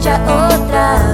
fecha otra.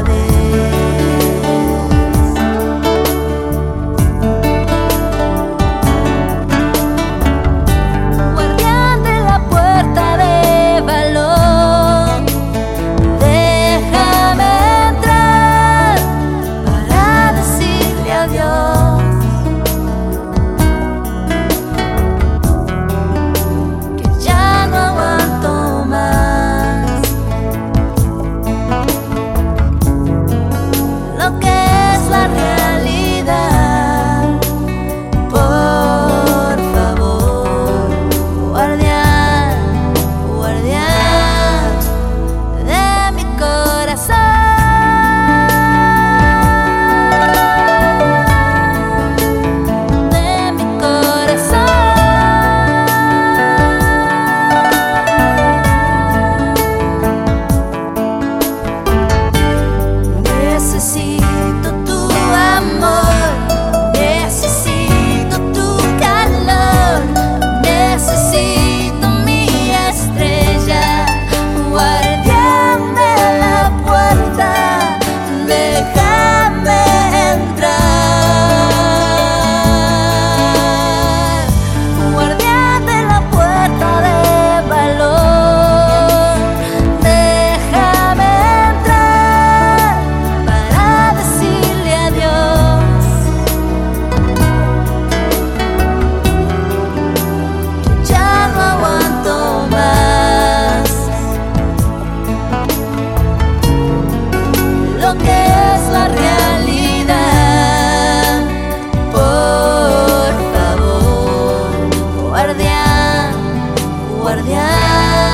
lo que es la realidad. Por favor, guardián, guardián.